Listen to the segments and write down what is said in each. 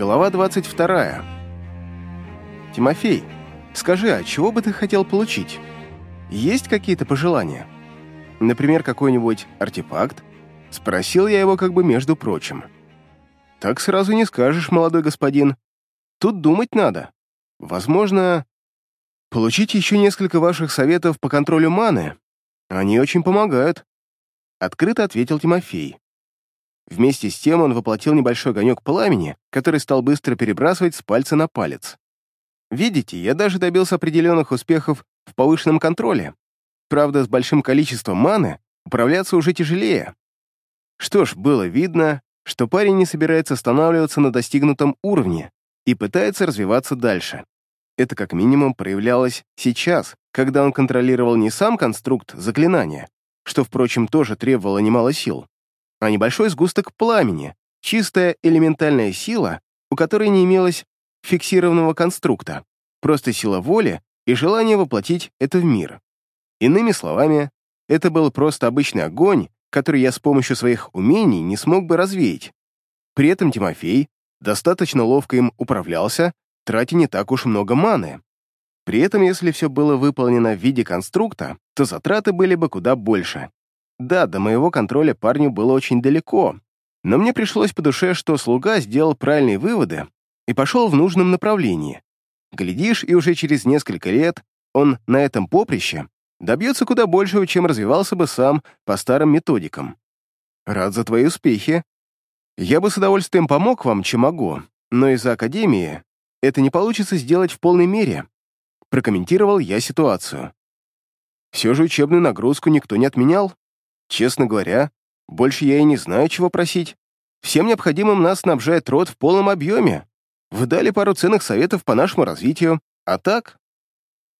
Глава 22. Тимофей, скажи, а чего бы ты хотел получить? Есть какие-то пожелания? Например, какой-нибудь артефакт? Спросил я его как бы между прочим. Так сразу не скажешь, молодой господин. Тут думать надо. Возможно, получить еще несколько ваших советов по контролю маны. Они очень помогают. Открыто ответил Тимофей. Вместе с тем он воплотил небольшой огонек пламени, который стал быстро перебрасывать с пальца на палец. Видите, я даже добился определенных успехов в повышенном контроле. Правда, с большим количеством маны управляться уже тяжелее. Что ж, было видно, что парень не собирается останавливаться на достигнутом уровне и пытается развиваться дальше. Это как минимум проявлялось сейчас, когда он контролировал не сам конструкт заклинания, что, впрочем, тоже требовало немало сил, а небольшой сгусток пламени, чистая элементальная сила, у которой не имелось фиксированного конструкта, просто сила воли и желание воплотить это в мир. Иными словами, это был просто обычный огонь, который я с помощью своих умений не смог бы развеять. При этом Тимофей достаточно ловко им управлялся, тратя не так уж много маны. При этом, если все было выполнено в виде конструкта, то затраты были бы куда больше. Да, до моего контроля парню было очень далеко, но мне пришлось по душе, что слуга сделал правильные выводы и пошел в нужном направлении. Глядишь, и уже через несколько лет он на этом поприще добьется куда большего, чем развивался бы сам по старым методикам. Рад за твои успехи. Я бы с удовольствием помог вам, чем могу, но из-за Академии это не получится сделать в полной мере. Прокомментировал я ситуацию. Все же учебную нагрузку никто не отменял. Честно говоря, больше я и не знаю, чего просить. Всем необходимым нас снабжает род в полном объеме. Вы дали пару ценных советов по нашему развитию, а так?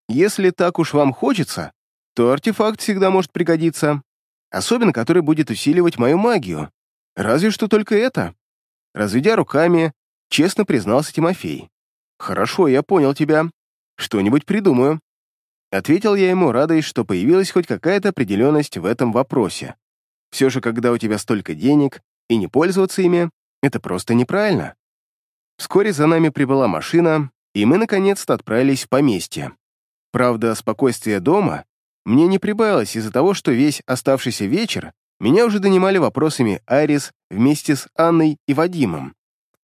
Если так уж вам хочется, то артефакт всегда может пригодиться, особенно который будет усиливать мою магию. Разве что только это. Разведя руками, честно признался Тимофей. «Хорошо, я понял тебя. Что-нибудь придумаю. Ответил я ему, радуясь, что появилась хоть какая-то определенность в этом вопросе. Все же, когда у тебя столько денег, и не пользоваться ими, это просто неправильно. Вскоре за нами прибыла машина, и мы наконец-то отправились в поместье. Правда, спокойствие дома мне не прибавилось из-за того, что весь оставшийся вечер меня уже донимали вопросами Айрис вместе с Анной и Вадимом.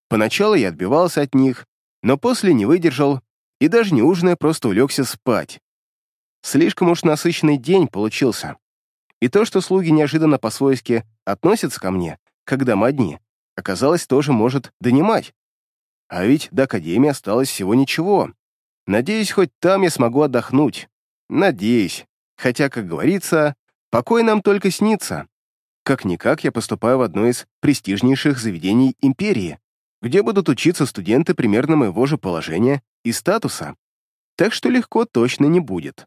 Поначалу я отбивался от них, но после не выдержал и даже не ужиная просто улегся спать. Слишком уж насыщенный день получился. И то, что слуги неожиданно по-свойски относятся ко мне, когда мы одни, оказалось, тоже может донимать. А ведь до Академии осталось всего ничего. Надеюсь, хоть там я смогу отдохнуть. Надеюсь. Хотя, как говорится, покой нам только снится. Как-никак я поступаю в одно из престижнейших заведений империи, где будут учиться студенты примерно моего же положения и статуса. Так что легко точно не будет.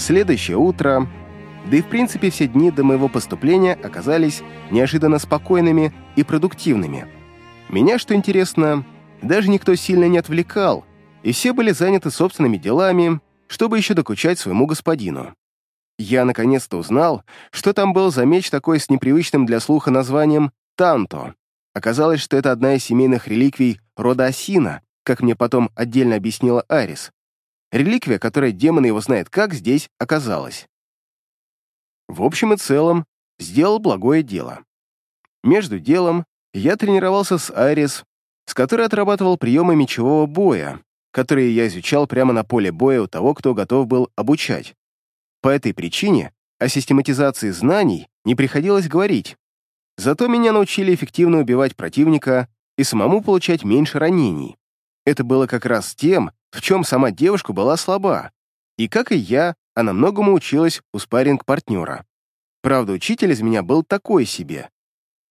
Следующее утро, да и в принципе все дни до моего поступления оказались неожиданно спокойными и продуктивными. Меня, что интересно, даже никто сильно не отвлекал, и все были заняты собственными делами, чтобы еще докучать своему господину. Я наконец-то узнал, что там был за меч такой с непривычным для слуха названием «Танто». Оказалось, что это одна из семейных реликвий рода Осина, как мне потом отдельно объяснила Арис. Реликвия, которая демон его знает как, здесь оказалась. В общем и целом, сделал благое дело. Между делом я тренировался с Айрис, с которой отрабатывал приемы мечевого боя, которые я изучал прямо на поле боя у того, кто готов был обучать. По этой причине о систематизации знаний не приходилось говорить. Зато меня научили эффективно убивать противника и самому получать меньше ранений. Это было как раз тем, в чем сама девушка была слаба, и, как и я, она многому училась у спарринг-партнера. Правда, учитель из меня был такой себе.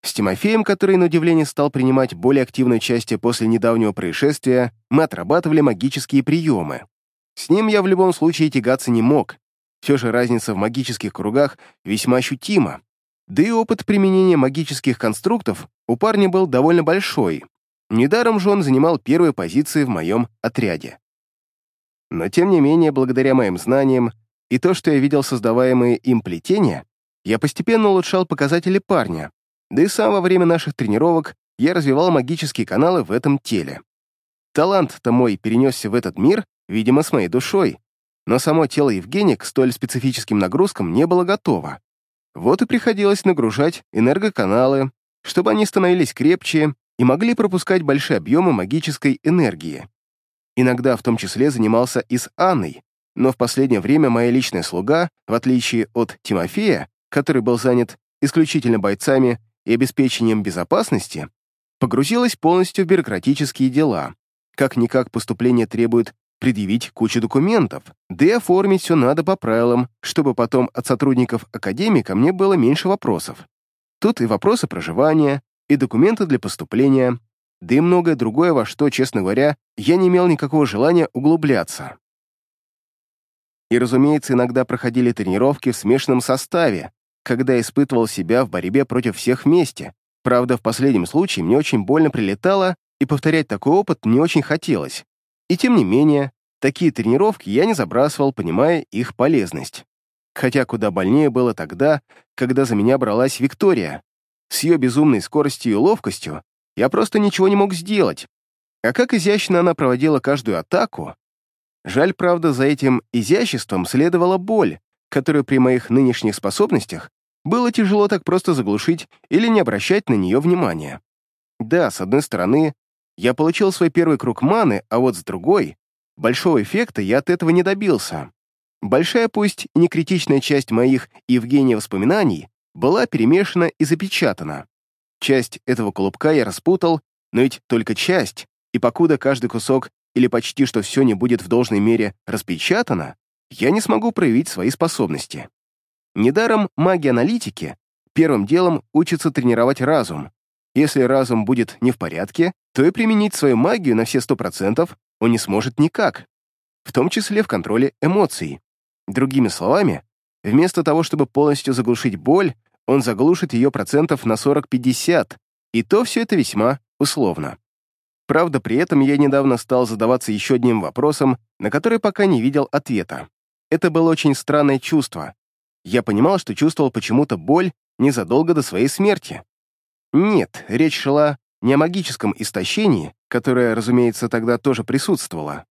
С Тимофеем, который, на удивление, стал принимать более активное участие после недавнего происшествия, мы отрабатывали магические приемы. С ним я в любом случае тягаться не мог. Все же разница в магических кругах весьма ощутима. Да и опыт применения магических конструктов у парня был довольно большой. Недаром же он занимал первые позиции в моем отряде. Но тем не менее, благодаря моим знаниям и то, что я видел создаваемые им плетения, я постепенно улучшал показатели парня, да и сам во время наших тренировок я развивал магические каналы в этом теле. Талант-то мой перенесся в этот мир, видимо, с моей душой, но само тело Евгения к столь специфическим нагрузкам не было готово. Вот и приходилось нагружать энергоканалы, чтобы они становились крепче и могли пропускать большие объемы магической энергии. Иногда в том числе занимался и с Анной, но в последнее время моя личная слуга, в отличие от Тимофея, который был занят исключительно бойцами и обеспечением безопасности, погрузилась полностью в бюрократические дела. Как-никак поступление требует предъявить кучу документов, да и оформить все надо по правилам, чтобы потом от сотрудников Академии ко мне было меньше вопросов. Тут и вопросы проживания, и документы для поступления, да и многое другое, во что, честно говоря, я не имел никакого желания углубляться. И, разумеется, иногда проходили тренировки в смешанном составе, когда испытывал себя в борьбе против всех вместе. Правда, в последнем случае мне очень больно прилетало, и повторять такой опыт не очень хотелось. И тем не менее, такие тренировки я не забрасывал, понимая их полезность. Хотя куда больнее было тогда, когда за меня бралась Виктория. С ее безумной скоростью и ловкостью я просто ничего не мог сделать. А как изящно она проводила каждую атаку. Жаль, правда, за этим изяществом следовала боль, которую при моих нынешних способностях было тяжело так просто заглушить или не обращать на нее внимания. Да, с одной стороны, я получил свой первый круг маны, а вот с другой, большого эффекта я от этого не добился. Большая, пусть и не критичная часть моих Евгения воспоминаний была перемешана и запечатана. Часть этого клубка я распутал, но ведь только часть, и покуда каждый кусок или почти что все не будет в должной мере распечатано, я не смогу проявить свои способности. Недаром маги-аналитики первым делом учатся тренировать разум, если разум будет не в порядке, то и применить свою магию на все сто процентов он не сможет никак, в том числе в контроле эмоций. Другими словами, вместо того, чтобы полностью заглушить боль, он заглушит ее процентов на 40-50, и то все это весьма условно. Правда, при этом я недавно стал задаваться еще одним вопросом, на который пока не видел ответа. Это было очень странное чувство. Я понимал, что чувствовал почему-то боль незадолго до своей смерти. Нет, речь шла не о магическом истощении, которое, разумеется, тогда тоже присутствовало.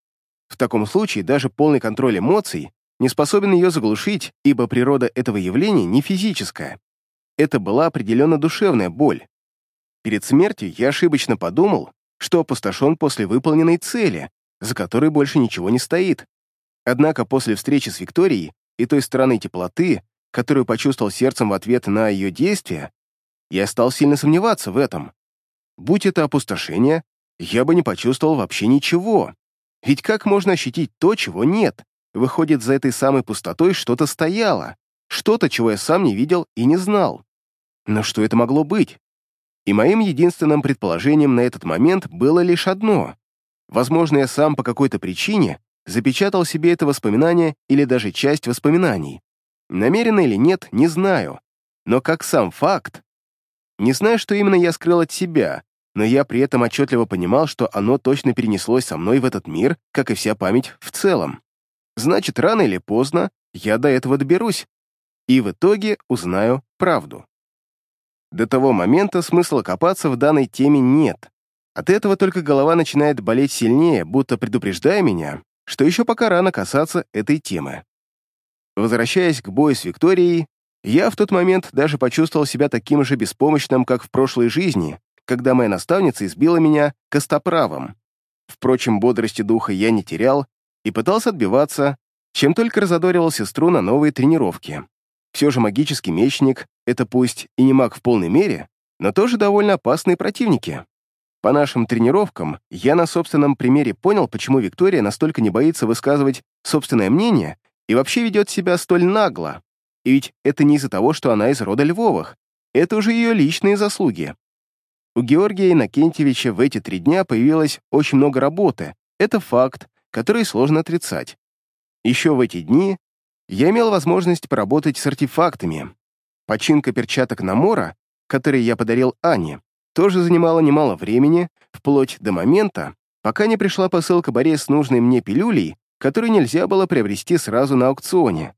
В таком случае даже полный контроль эмоций не способен ее заглушить, ибо природа этого явления не физическая. Это была определенно душевная боль. Перед смертью я ошибочно подумал, что опустошен после выполненной цели, за которой больше ничего не стоит. Однако после встречи с Викторией и той стороны теплоты, которую почувствовал сердцем в ответ на ее действия, я стал сильно сомневаться в этом. Будь это опустошение, я бы не почувствовал вообще ничего. Ведь как можно ощутить то, чего нет? Выходит, за этой самой пустотой что-то стояло, что-то, чего я сам не видел и не знал. Но что это могло быть? И моим единственным предположением на этот момент было лишь одно. Возможно, я сам по какой-то причине запечатал себе это воспоминание или даже часть воспоминаний. Намеренно или нет, не знаю. Но как сам факт, не знаю, что именно я скрыл от себя, но я при этом отчетливо понимал, что оно точно перенеслось со мной в этот мир, как и вся память в целом. Значит, рано или поздно я до этого доберусь, и в итоге узнаю правду. До того момента смысла копаться в данной теме нет. От этого только голова начинает болеть сильнее, будто предупреждая меня, что еще пока рано касаться этой темы. Возвращаясь к бою с Викторией, я в тот момент даже почувствовал себя таким же беспомощным, как в прошлой жизни, когда моя наставница избила меня костоправом. Впрочем, бодрости духа я не терял и пытался отбиваться, чем только разодоривал сестру на новые тренировки. Все же магический мечник — это пусть и не маг в полной мере, но тоже довольно опасные противники. По нашим тренировкам я на собственном примере понял, почему Виктория настолько не боится высказывать собственное мнение и вообще ведет себя столь нагло. И ведь это не из-за того, что она из рода Львовых. Это уже ее личные заслуги. У Георгия Иннокентьевича в эти три дня появилось очень много работы. Это факт, который сложно отрицать. Еще в эти дни я имел возможность поработать с артефактами. Починка перчаток Намора, которые я подарил Ане, тоже занимала немало времени, вплоть до момента, пока не пришла посылка Боре с нужной мне пилюлей, которую нельзя было приобрести сразу на аукционе.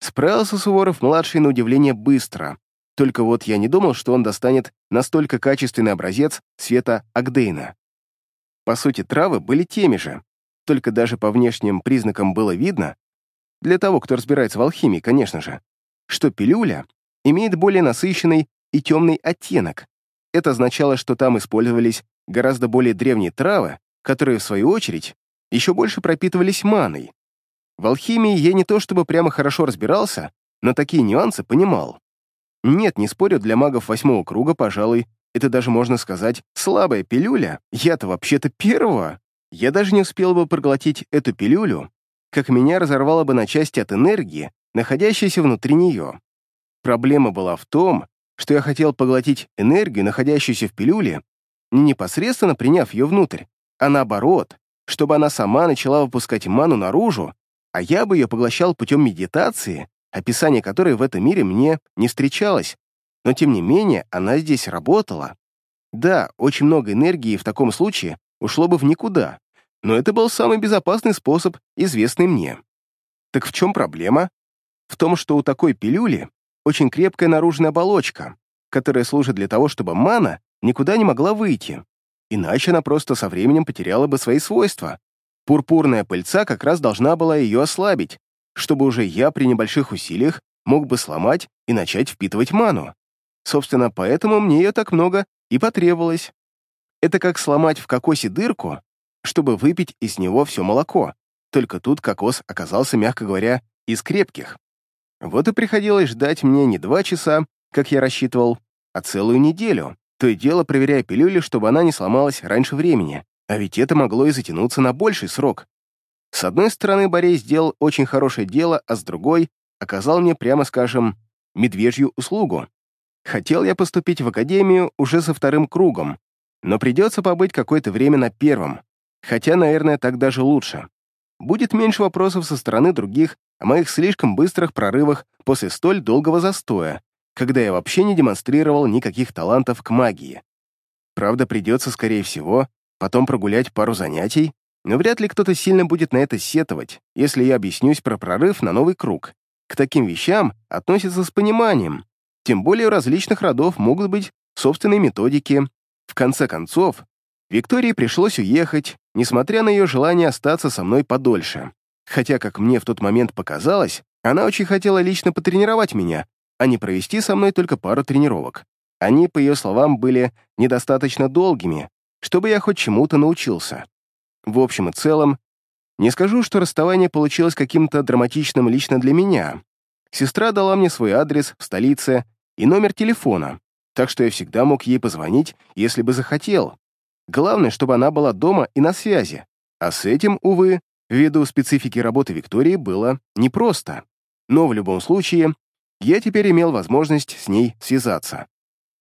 Справился Суворов-младший на удивление быстро. Только вот я не думал, что он достанет настолько качественный образец света Агдейна. По сути, травы были теми же, только даже по внешним признакам было видно, для того, кто разбирается в алхимии, конечно же, что пилюля имеет более насыщенный и темный оттенок. Это означало, что там использовались гораздо более древние травы, которые, в свою очередь, еще больше пропитывались маной. В алхимии я не то чтобы прямо хорошо разбирался, но такие нюансы понимал. Нет, не спорю, для магов восьмого круга, пожалуй, это даже, можно сказать, слабая пилюля. Я-то вообще-то первого. Я даже не успел бы проглотить эту пилюлю, как меня разорвало бы на части от энергии, находящейся внутри нее. Проблема была в том, что я хотел поглотить энергию, находящуюся в пилюле, не непосредственно приняв ее внутрь, а наоборот, чтобы она сама начала выпускать ману наружу а я бы ее поглощал путем медитации, описание которой в этом мире мне не встречалось, но тем не менее она здесь работала. Да, очень много энергии в таком случае ушло бы в никуда, но это был самый безопасный способ, известный мне. Так в чем проблема? В том, что у такой пилюли очень крепкая наружная оболочка, которая служит для того, чтобы мана никуда не могла выйти, иначе она просто со временем потеряла бы свои свойства, Пурпурная пыльца как раз должна была ее ослабить, чтобы уже я при небольших усилиях мог бы сломать и начать впитывать ману. Собственно, поэтому мне ее так много и потребовалось. Это как сломать в кокосе дырку, чтобы выпить из него все молоко. Только тут кокос оказался, мягко говоря, из крепких. Вот и приходилось ждать мне не два часа, как я рассчитывал, а целую неделю, то и дело проверяя пилюли, чтобы она не сломалась раньше времени. А ведь это могло и затянуться на больший срок. С одной стороны, Борей сделал очень хорошее дело, а с другой оказал мне, прямо скажем, медвежью услугу. Хотел я поступить в академию уже со вторым кругом, но придется побыть какое-то время на первом, хотя, наверное, так даже лучше. Будет меньше вопросов со стороны других о моих слишком быстрых прорывах после столь долгого застоя, когда я вообще не демонстрировал никаких талантов к магии. Правда, придется, скорее всего, потом прогулять пару занятий, но вряд ли кто-то сильно будет на это сетовать, если я объяснюсь про прорыв на новый круг. К таким вещам относятся с пониманием, тем более у различных родов могут быть собственные методики. В конце концов, Виктории пришлось уехать, несмотря на ее желание остаться со мной подольше. Хотя, как мне в тот момент показалось, она очень хотела лично потренировать меня, а не провести со мной только пару тренировок. Они, по ее словам, были недостаточно долгими, чтобы я хоть чему-то научился. В общем и целом, не скажу, что расставание получилось каким-то драматичным лично для меня. Сестра дала мне свой адрес в столице и номер телефона, так что я всегда мог ей позвонить, если бы захотел. Главное, чтобы она была дома и на связи. А с этим, увы, ввиду специфики работы Виктории, было непросто. Но в любом случае, я теперь имел возможность с ней связаться.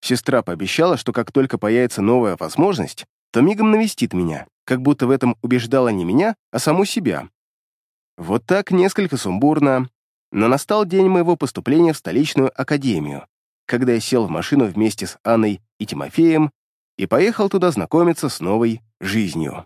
Сестра пообещала, что как только появится новая возможность, то мигом навестит меня, как будто в этом убеждала не меня, а саму себя. Вот так несколько сумбурно, но настал день моего поступления в столичную академию, когда я сел в машину вместе с Анной и Тимофеем и поехал туда знакомиться с новой жизнью.